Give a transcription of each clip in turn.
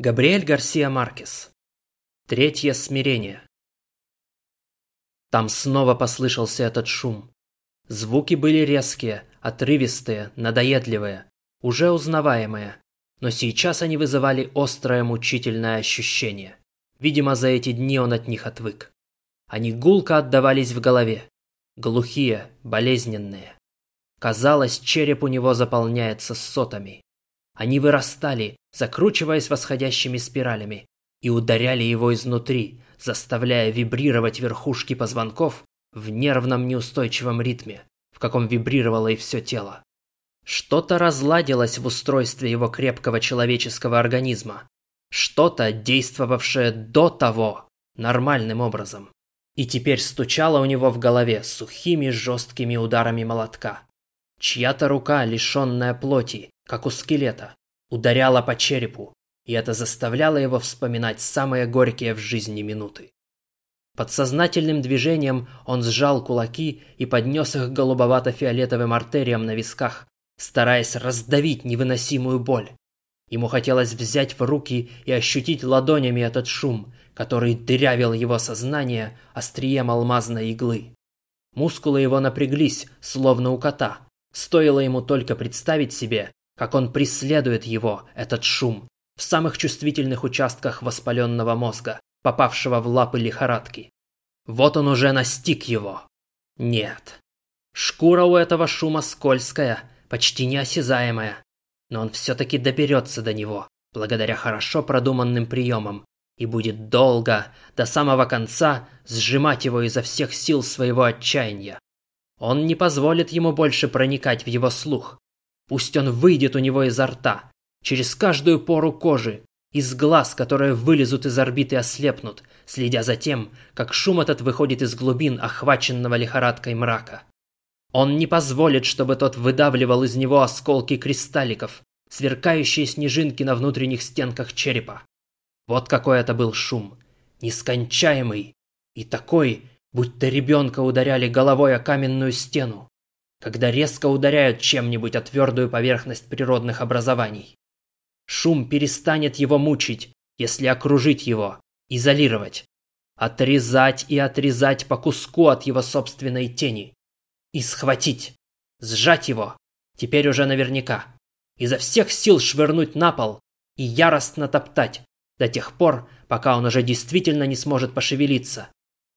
Габриэль Гарсия Маркес. Третье смирение. Там снова послышался этот шум. Звуки были резкие, отрывистые, надоедливые, уже узнаваемые. Но сейчас они вызывали острое мучительное ощущение. Видимо, за эти дни он от них отвык. Они гулко отдавались в голове. Глухие, болезненные. Казалось, череп у него заполняется сотами. Они вырастали, закручиваясь восходящими спиралями, и ударяли его изнутри, заставляя вибрировать верхушки позвонков в нервном неустойчивом ритме, в каком вибрировало и все тело. Что-то разладилось в устройстве его крепкого человеческого организма. Что-то, действовавшее до того нормальным образом. И теперь стучало у него в голове сухими жесткими ударами молотка. Чья-то рука, лишенная плоти, как у скелета, ударяла по черепу, и это заставляло его вспоминать самые горькие в жизни минуты. Подсознательным движением он сжал кулаки и поднес их голубовато-фиолетовым артериям на висках, стараясь раздавить невыносимую боль. Ему хотелось взять в руки и ощутить ладонями этот шум, который дырявил его сознание острием алмазной иглы. Мускулы его напряглись, словно у кота. Стоило ему только представить себе, как он преследует его, этот шум, в самых чувствительных участках воспаленного мозга, попавшего в лапы лихорадки. Вот он уже настиг его. Нет. Шкура у этого шума скользкая, почти неосязаемая. Но он все-таки доберется до него, благодаря хорошо продуманным приемам, и будет долго, до самого конца, сжимать его изо всех сил своего отчаяния. Он не позволит ему больше проникать в его слух, Пусть он выйдет у него изо рта, через каждую пору кожи, из глаз, которые вылезут из орбиты и ослепнут, следя за тем, как шум этот выходит из глубин охваченного лихорадкой мрака. Он не позволит, чтобы тот выдавливал из него осколки кристалликов, сверкающие снежинки на внутренних стенках черепа. Вот какой это был шум. Нескончаемый. И такой, будто ребенка ударяли головой о каменную стену когда резко ударяют чем-нибудь о твердую поверхность природных образований. Шум перестанет его мучить, если окружить его, изолировать, отрезать и отрезать по куску от его собственной тени. И схватить, сжать его, теперь уже наверняка, изо всех сил швырнуть на пол и яростно топтать, до тех пор, пока он уже действительно не сможет пошевелиться.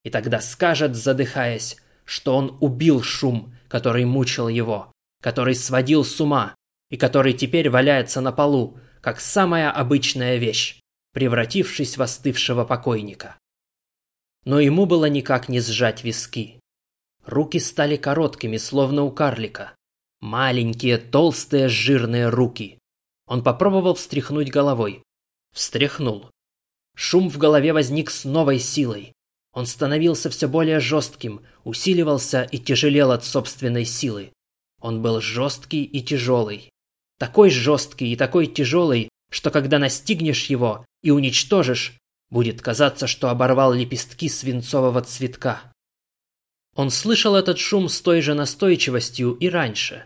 И тогда скажет, задыхаясь, что он убил шум, который мучил его, который сводил с ума и который теперь валяется на полу, как самая обычная вещь, превратившись в остывшего покойника. Но ему было никак не сжать виски. Руки стали короткими, словно у карлика. Маленькие, толстые, жирные руки. Он попробовал встряхнуть головой. Встряхнул. Шум в голове возник с новой силой. Он становился все более жестким, усиливался и тяжелел от собственной силы. Он был жесткий и тяжелый. Такой жесткий и такой тяжелый, что когда настигнешь его и уничтожишь, будет казаться, что оборвал лепестки свинцового цветка. Он слышал этот шум с той же настойчивостью и раньше.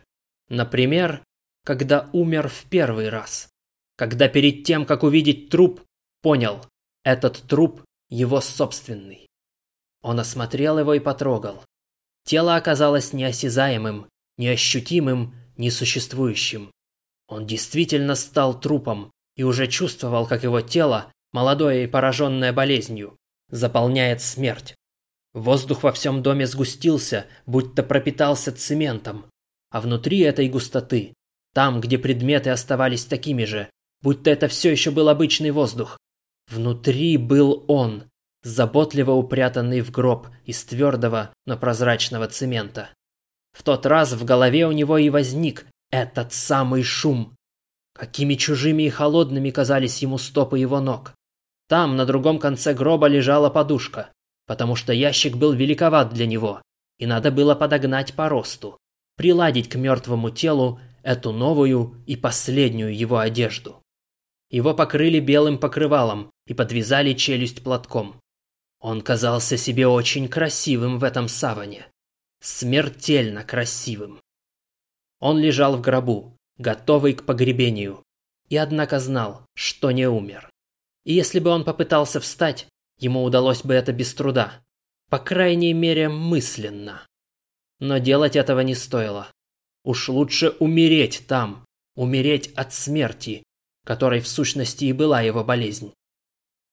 Например, когда умер в первый раз. Когда перед тем, как увидеть труп, понял, этот труп его собственный. Он осмотрел его и потрогал. Тело оказалось неосязаемым, неощутимым, несуществующим. Он действительно стал трупом и уже чувствовал, как его тело, молодое и пораженное болезнью, заполняет смерть. Воздух во всем доме сгустился, будто пропитался цементом. А внутри этой густоты, там, где предметы оставались такими же, будто это все еще был обычный воздух, внутри был он, заботливо упрятанный в гроб из твердого, но прозрачного цемента. В тот раз в голове у него и возник этот самый шум. Какими чужими и холодными казались ему стопы его ног. Там, на другом конце гроба, лежала подушка, потому что ящик был великоват для него, и надо было подогнать по росту, приладить к мертвому телу эту новую и последнюю его одежду. Его покрыли белым покрывалом и подвязали челюсть платком. Он казался себе очень красивым в этом саване. Смертельно красивым. Он лежал в гробу, готовый к погребению, и однако знал, что не умер. И если бы он попытался встать, ему удалось бы это без труда. По крайней мере, мысленно. Но делать этого не стоило. Уж лучше умереть там, умереть от смерти, которой в сущности и была его болезнь.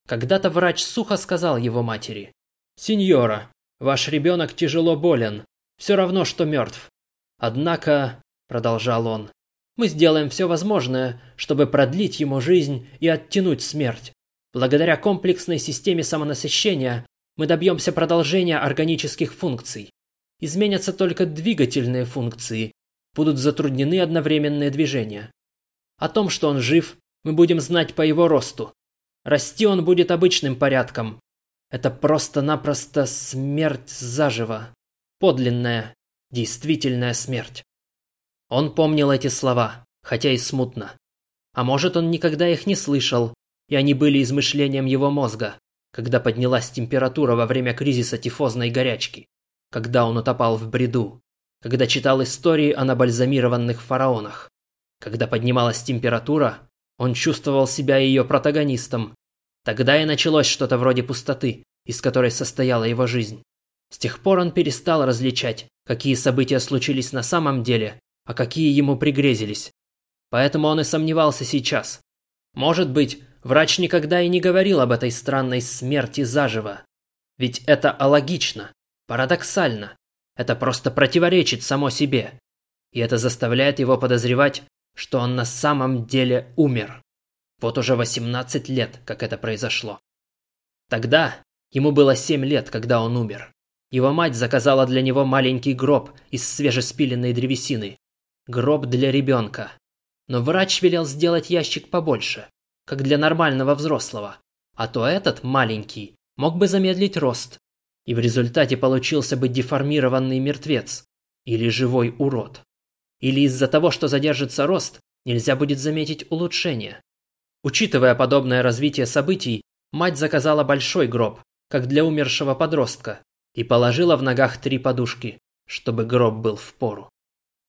Когда-то врач сухо сказал его матери, «Сеньора, ваш ребенок тяжело болен, все равно, что мертв. Однако, — продолжал он, — мы сделаем все возможное, чтобы продлить ему жизнь и оттянуть смерть. Благодаря комплексной системе самонасыщения мы добьемся продолжения органических функций. Изменятся только двигательные функции, будут затруднены одновременные движения. О том, что он жив, мы будем знать по его росту. Расти он будет обычным порядком. Это просто-напросто смерть заживо. Подлинная, действительная смерть. Он помнил эти слова, хотя и смутно. А может, он никогда их не слышал, и они были измышлением его мозга, когда поднялась температура во время кризиса тифозной горячки, когда он утопал в бреду, когда читал истории о набальзамированных фараонах. Когда поднималась температура, он чувствовал себя ее протагонистом. Тогда и началось что-то вроде пустоты, из которой состояла его жизнь. С тех пор он перестал различать, какие события случились на самом деле, а какие ему пригрезились. Поэтому он и сомневался сейчас. Может быть, врач никогда и не говорил об этой странной смерти заживо. Ведь это алогично, парадоксально. Это просто противоречит само себе. И это заставляет его подозревать, что он на самом деле умер. Вот уже 18 лет, как это произошло. Тогда ему было 7 лет, когда он умер. Его мать заказала для него маленький гроб из свежеспиленной древесины. Гроб для ребенка. Но врач велел сделать ящик побольше, как для нормального взрослого. А то этот, маленький, мог бы замедлить рост, и в результате получился бы деформированный мертвец или живой урод. Или из-за того, что задержится рост, нельзя будет заметить улучшение. Учитывая подобное развитие событий, мать заказала большой гроб, как для умершего подростка, и положила в ногах три подушки, чтобы гроб был в пору.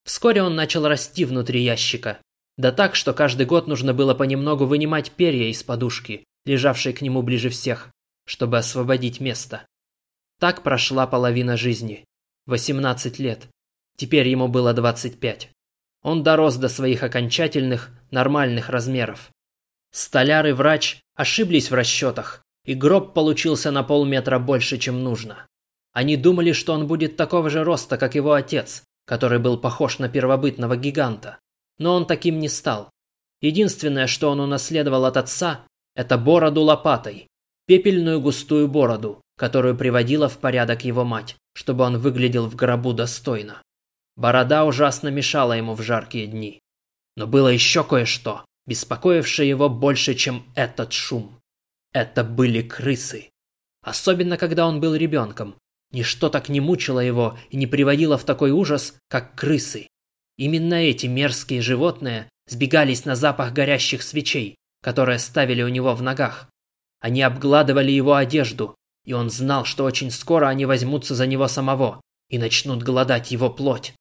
Вскоре он начал расти внутри ящика, да так, что каждый год нужно было понемногу вынимать перья из подушки, лежавшей к нему ближе всех, чтобы освободить место. Так прошла половина жизни. 18 лет. Теперь ему было 25. Он дорос до своих окончательных, нормальных размеров. Столяр и врач ошиблись в расчетах, и гроб получился на полметра больше, чем нужно. Они думали, что он будет такого же роста, как его отец, который был похож на первобытного гиганта. Но он таким не стал. Единственное, что он унаследовал от отца, это бороду лопатой, пепельную густую бороду, которую приводила в порядок его мать, чтобы он выглядел в гробу достойно. Борода ужасно мешала ему в жаркие дни. Но было еще кое-что, беспокоившее его больше, чем этот шум. Это были крысы. Особенно, когда он был ребенком. Ничто так не мучило его и не приводило в такой ужас, как крысы. Именно эти мерзкие животные сбегались на запах горящих свечей, которые ставили у него в ногах. Они обгладывали его одежду, и он знал, что очень скоро они возьмутся за него самого и начнут голодать его плоть.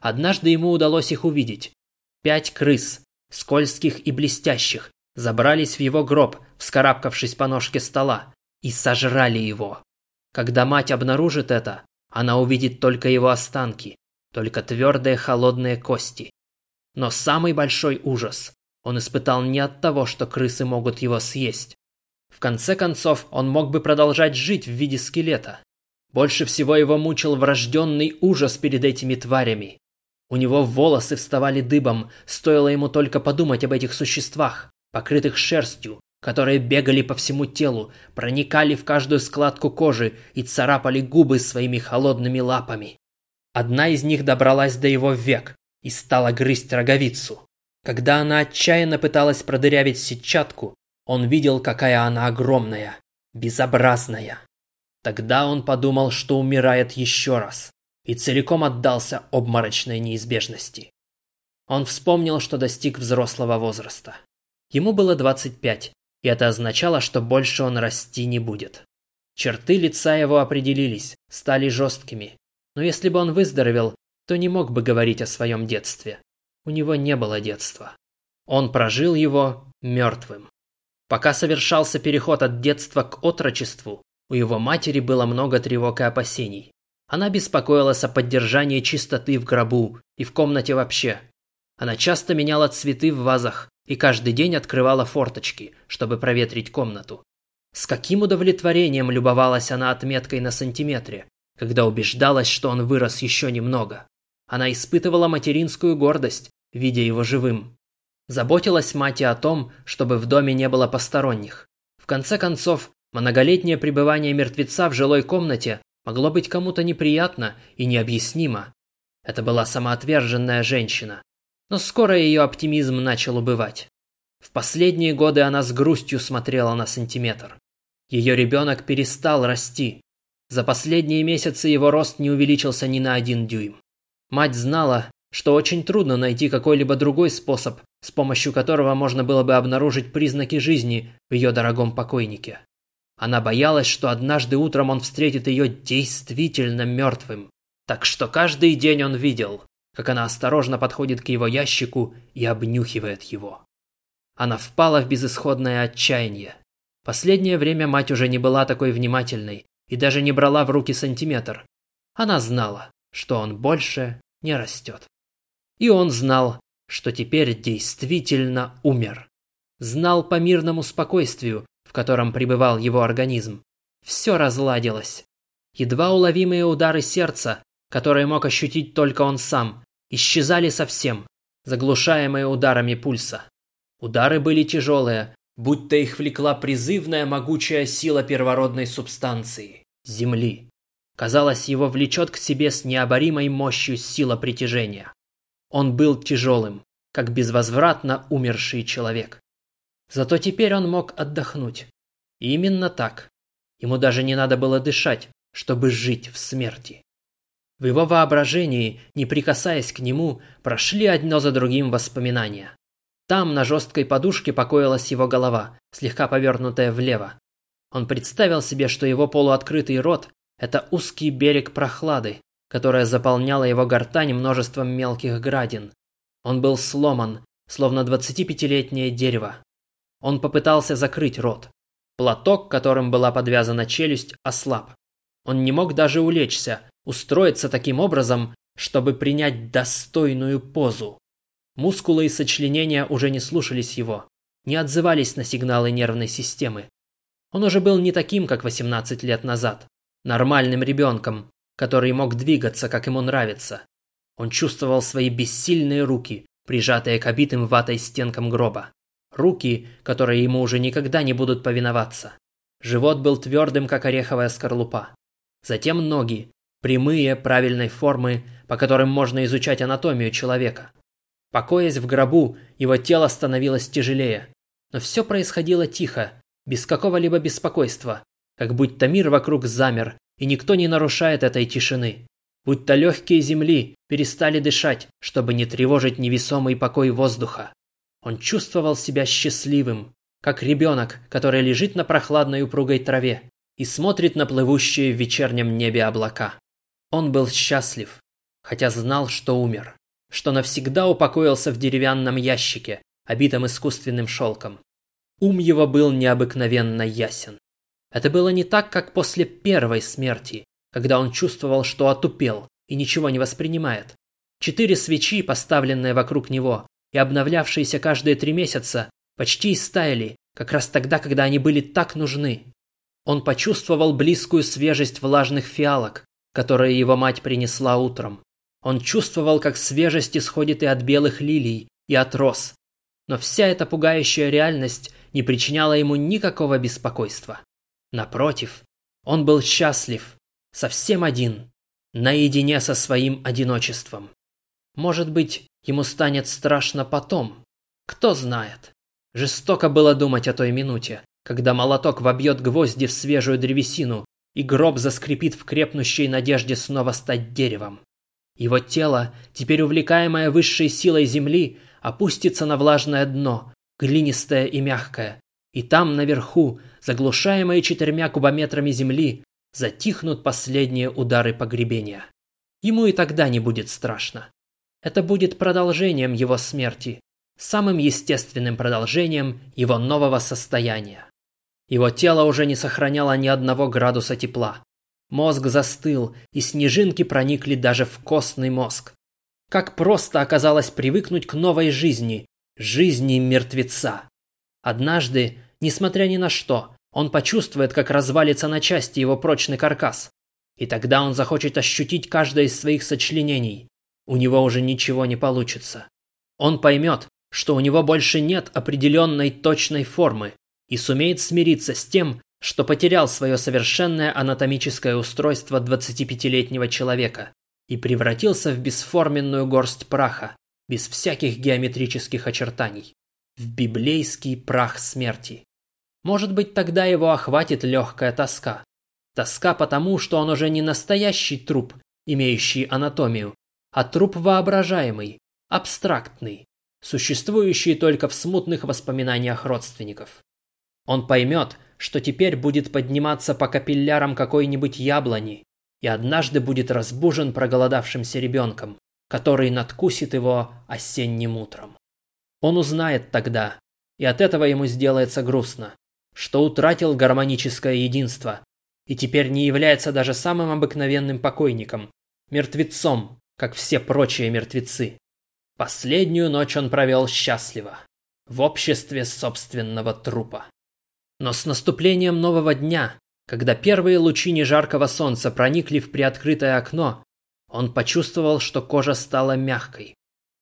Однажды ему удалось их увидеть. Пять крыс, скользких и блестящих, забрались в его гроб, вскарабкавшись по ножке стола, и сожрали его. Когда мать обнаружит это, она увидит только его останки, только твердые холодные кости. Но самый большой ужас он испытал не от того, что крысы могут его съесть, в конце концов, он мог бы продолжать жить в виде скелета. Больше всего его мучил врожденный ужас перед этими тварями. У него волосы вставали дыбом, стоило ему только подумать об этих существах, покрытых шерстью, которые бегали по всему телу, проникали в каждую складку кожи и царапали губы своими холодными лапами. Одна из них добралась до его век и стала грызть роговицу. Когда она отчаянно пыталась продырявить сетчатку, он видел, какая она огромная, безобразная. Тогда он подумал, что умирает еще раз, и целиком отдался обморочной неизбежности. Он вспомнил, что достиг взрослого возраста. Ему было 25, и это означало, что больше он расти не будет. Черты лица его определились, стали жесткими. Но если бы он выздоровел, то не мог бы говорить о своем детстве. У него не было детства. Он прожил его мертвым. Пока совершался переход от детства к отрочеству, у его матери было много тревог и опасений. Она беспокоилась о поддержании чистоты в гробу и в комнате вообще. Она часто меняла цветы в вазах и каждый день открывала форточки, чтобы проветрить комнату. С каким удовлетворением любовалась она отметкой на сантиметре, когда убеждалась, что он вырос еще немного. Она испытывала материнскую гордость, видя его живым. Заботилась мать о том, чтобы в доме не было посторонних. В конце концов, многолетнее пребывание мертвеца в жилой комнате могло быть кому-то неприятно и необъяснимо. Это была самоотверженная женщина. Но скоро ее оптимизм начал убывать. В последние годы она с грустью смотрела на сантиметр. Ее ребенок перестал расти. За последние месяцы его рост не увеличился ни на один дюйм. Мать знала, что очень трудно найти какой-либо другой способ, с помощью которого можно было бы обнаружить признаки жизни в ее дорогом покойнике. Она боялась, что однажды утром он встретит ее действительно мертвым. Так что каждый день он видел, как она осторожно подходит к его ящику и обнюхивает его. Она впала в безысходное отчаяние. Последнее время мать уже не была такой внимательной и даже не брала в руки сантиметр. Она знала, что он больше не растет. И он знал, что теперь действительно умер. Знал по мирному спокойствию, в котором пребывал его организм. Все разладилось. Едва уловимые удары сердца, которые мог ощутить только он сам, исчезали совсем, заглушаемые ударами пульса. Удары были тяжелые, будто их влекла призывная могучая сила первородной субстанции – Земли. Казалось, его влечет к себе с необоримой мощью сила притяжения. Он был тяжелым, как безвозвратно умерший человек. Зато теперь он мог отдохнуть. И именно так. Ему даже не надо было дышать, чтобы жить в смерти. В его воображении, не прикасаясь к нему, прошли одно за другим воспоминания. Там на жесткой подушке покоилась его голова, слегка повернутая влево. Он представил себе, что его полуоткрытый рот – это узкий берег прохлады, которая заполняла его гортань множеством мелких градин. Он был сломан, словно 25-летнее дерево. Он попытался закрыть рот. Платок, которым была подвязана челюсть, ослаб. Он не мог даже улечься, устроиться таким образом, чтобы принять достойную позу. Мускулы и сочленения уже не слушались его, не отзывались на сигналы нервной системы. Он уже был не таким, как 18 лет назад, нормальным ребенком, который мог двигаться, как ему нравится. Он чувствовал свои бессильные руки, прижатые к обитым ватой стенкам гроба. Руки, которые ему уже никогда не будут повиноваться. Живот был твердым, как ореховая скорлупа. Затем ноги, Прямые, правильной формы, по которым можно изучать анатомию человека. Покоясь в гробу, его тело становилось тяжелее. Но все происходило тихо, без какого-либо беспокойства, как будто мир вокруг замер, и никто не нарушает этой тишины. Будто легкие земли перестали дышать, чтобы не тревожить невесомый покой воздуха. Он чувствовал себя счастливым, как ребенок, который лежит на прохладной упругой траве и смотрит на плывущие в вечернем небе облака. Он был счастлив, хотя знал, что умер, что навсегда упокоился в деревянном ящике, обитом искусственным шелком. Ум его был необыкновенно ясен. Это было не так, как после первой смерти, когда он чувствовал, что отупел и ничего не воспринимает. Четыре свечи, поставленные вокруг него и обновлявшиеся каждые три месяца, почти истаяли, как раз тогда, когда они были так нужны. Он почувствовал близкую свежесть влажных фиалок, которые его мать принесла утром. Он чувствовал, как свежесть исходит и от белых лилий, и от роз. Но вся эта пугающая реальность не причиняла ему никакого беспокойства. Напротив, он был счастлив, совсем один, наедине со своим одиночеством. Может быть, ему станет страшно потом. Кто знает. Жестоко было думать о той минуте, когда молоток вобьет гвозди в свежую древесину и гроб заскрипит в крепнущей надежде снова стать деревом. Его тело, теперь увлекаемое высшей силой земли, опустится на влажное дно, глинистое и мягкое, и там, наверху, заглушаемые четырьмя кубометрами земли, затихнут последние удары погребения. Ему и тогда не будет страшно. Это будет продолжением его смерти, самым естественным продолжением его нового состояния. Его тело уже не сохраняло ни одного градуса тепла. Мозг застыл, и снежинки проникли даже в костный мозг. Как просто оказалось привыкнуть к новой жизни, жизни мертвеца. Однажды, несмотря ни на что, он почувствует, как развалится на части его прочный каркас. И тогда он захочет ощутить каждое из своих сочленений. У него уже ничего не получится. Он поймет, что у него больше нет определенной точной формы и сумеет смириться с тем, что потерял свое совершенное анатомическое устройство 25-летнего человека и превратился в бесформенную горсть праха, без всяких геометрических очертаний, в библейский прах смерти. Может быть, тогда его охватит легкая тоска. Тоска потому, что он уже не настоящий труп, имеющий анатомию, а труп воображаемый, абстрактный, существующий только в смутных воспоминаниях родственников. Он поймет, что теперь будет подниматься по капиллярам какой-нибудь яблони и однажды будет разбужен проголодавшимся ребенком, который надкусит его осенним утром. Он узнает тогда, и от этого ему сделается грустно, что утратил гармоническое единство и теперь не является даже самым обыкновенным покойником, мертвецом, как все прочие мертвецы. Последнюю ночь он провел счастливо, в обществе собственного трупа. Но с наступлением нового дня, когда первые лучи нежаркого солнца проникли в приоткрытое окно, он почувствовал, что кожа стала мягкой.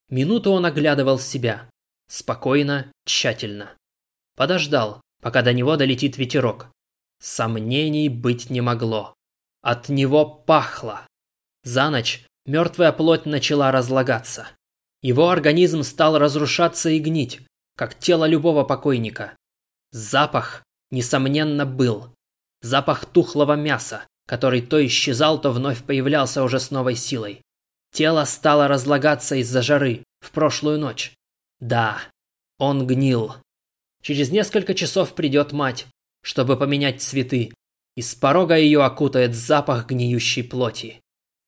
Минуту он оглядывал себя. Спокойно, тщательно. Подождал, пока до него долетит ветерок. Сомнений быть не могло. От него пахло. За ночь мертвая плоть начала разлагаться. Его организм стал разрушаться и гнить, как тело любого покойника. Запах, несомненно, был. Запах тухлого мяса, который то исчезал, то вновь появлялся уже с новой силой. Тело стало разлагаться из-за жары в прошлую ночь. Да, он гнил. Через несколько часов придет мать, чтобы поменять цветы, и с порога ее окутает запах гниющей плоти.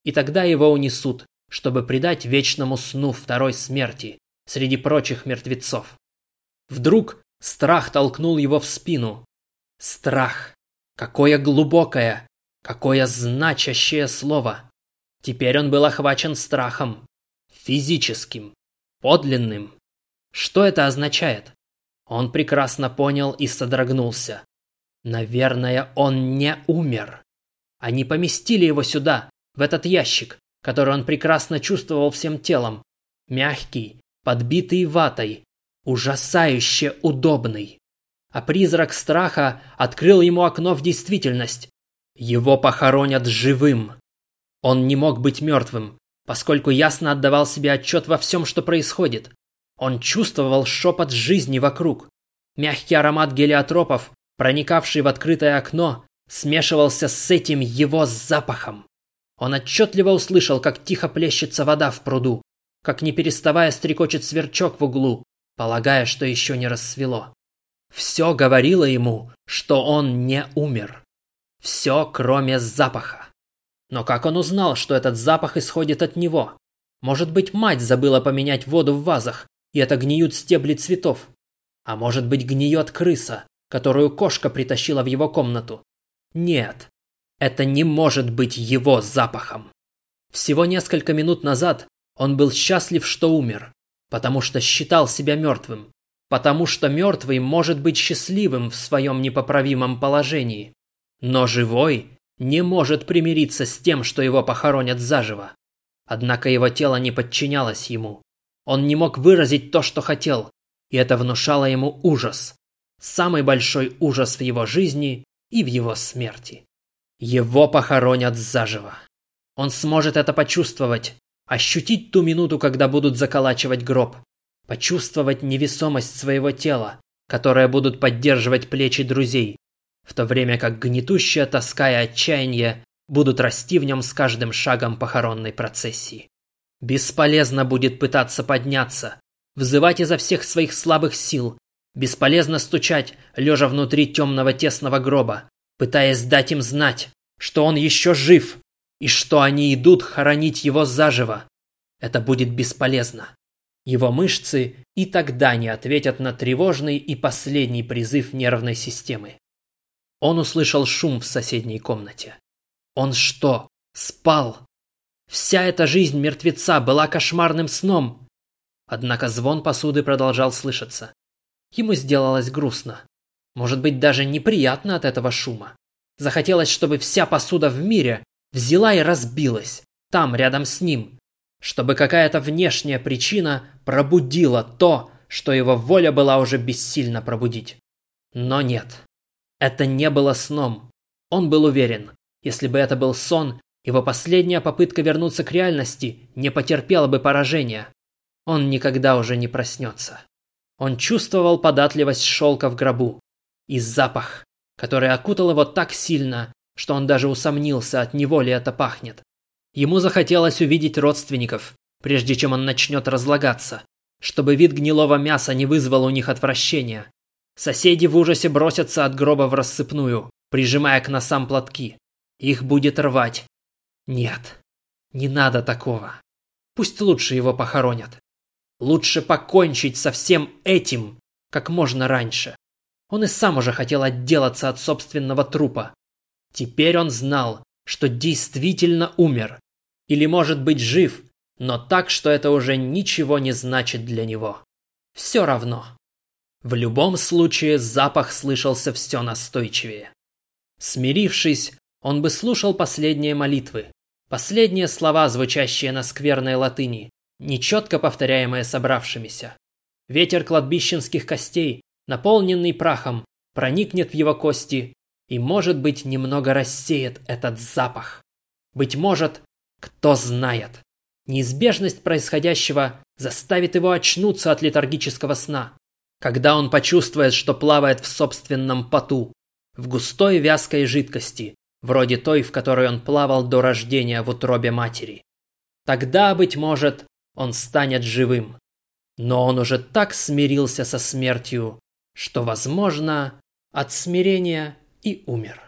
И тогда его унесут, чтобы предать вечному сну второй смерти среди прочих мертвецов. Вдруг страх толкнул его в спину. Страх. Какое глубокое, какое значащее слово. Теперь он был охвачен страхом. Физическим. Подлинным. Что это означает? Он прекрасно понял и содрогнулся. Наверное, он не умер. Они поместили его сюда, в этот ящик, который он прекрасно чувствовал всем телом. Мягкий, подбитый ватой, ужасающе удобный. А призрак страха открыл ему окно в действительность. Его похоронят живым. Он не мог быть мертвым, поскольку ясно отдавал себе отчет во всем, что происходит. Он чувствовал шепот жизни вокруг. Мягкий аромат гелиотропов, проникавший в открытое окно, смешивался с этим его запахом. Он отчетливо услышал, как тихо плещется вода в пруду, как не переставая стрекочет сверчок в углу, полагая, что еще не рассвело. Все говорило ему, что он не умер. Все, кроме запаха. Но как он узнал, что этот запах исходит от него? Может быть, мать забыла поменять воду в вазах, и это гниют стебли цветов? А может быть, гниет крыса, которую кошка притащила в его комнату? Нет, это не может быть его запахом. Всего несколько минут назад он был счастлив, что умер, потому что считал себя мертвым, потому что мертвый может быть счастливым в своем непоправимом положении. Но живой не может примириться с тем, что его похоронят заживо. Однако его тело не подчинялось ему. Он не мог выразить то, что хотел, и это внушало ему ужас. Самый большой ужас в его жизни и в его смерти. Его похоронят заживо. Он сможет это почувствовать, ощутить ту минуту, когда будут заколачивать гроб, почувствовать невесомость своего тела, которое будут поддерживать плечи друзей, в то время как гнетущая тоска и отчаяние будут расти в нем с каждым шагом похоронной процессии. Бесполезно будет пытаться подняться, взывать изо всех своих слабых сил, бесполезно стучать, лежа внутри темного тесного гроба, пытаясь дать им знать, что он еще жив и что они идут хоронить его заживо. Это будет бесполезно. Его мышцы и тогда не ответят на тревожный и последний призыв нервной системы. Он услышал шум в соседней комнате. Он что, спал? Вся эта жизнь мертвеца была кошмарным сном. Однако звон посуды продолжал слышаться. Ему сделалось грустно. Может быть, даже неприятно от этого шума. Захотелось, чтобы вся посуда в мире взяла и разбилась, там, рядом с ним. Чтобы какая-то внешняя причина пробудила то, что его воля была уже бессильна пробудить. Но нет. Это не было сном. Он был уверен, если бы это был сон, его последняя попытка вернуться к реальности не потерпела бы поражения. Он никогда уже не проснется. Он чувствовал податливость шелка в гробу и запах, который окутал его так сильно, что он даже усомнился, от него ли это пахнет. Ему захотелось увидеть родственников, прежде чем он начнет разлагаться, чтобы вид гнилого мяса не вызвал у них отвращения. Соседи в ужасе бросятся от гроба в рассыпную, прижимая к носам платки. Их будет рвать. Нет, не надо такого. Пусть лучше его похоронят. Лучше покончить со всем этим как можно раньше. Он и сам уже хотел отделаться от собственного трупа. Теперь он знал, что действительно умер. Или может быть жив, но так, что это уже ничего не значит для него. Все равно. В любом случае запах слышался все настойчивее. Смирившись, он бы слушал последние молитвы, последние слова, звучащие на скверной латыни, нечетко повторяемые собравшимися. Ветер кладбищенских костей, наполненный прахом, проникнет в его кости и, может быть, немного рассеет этот запах. Быть может, кто знает, неизбежность происходящего заставит его очнуться от летаргического сна, когда он почувствует, что плавает в собственном поту, в густой вязкой жидкости, вроде той, в которой он плавал до рождения в утробе матери. Тогда, быть может, он станет живым. Но он уже так смирился со смертью, что, возможно, от смирения и умер.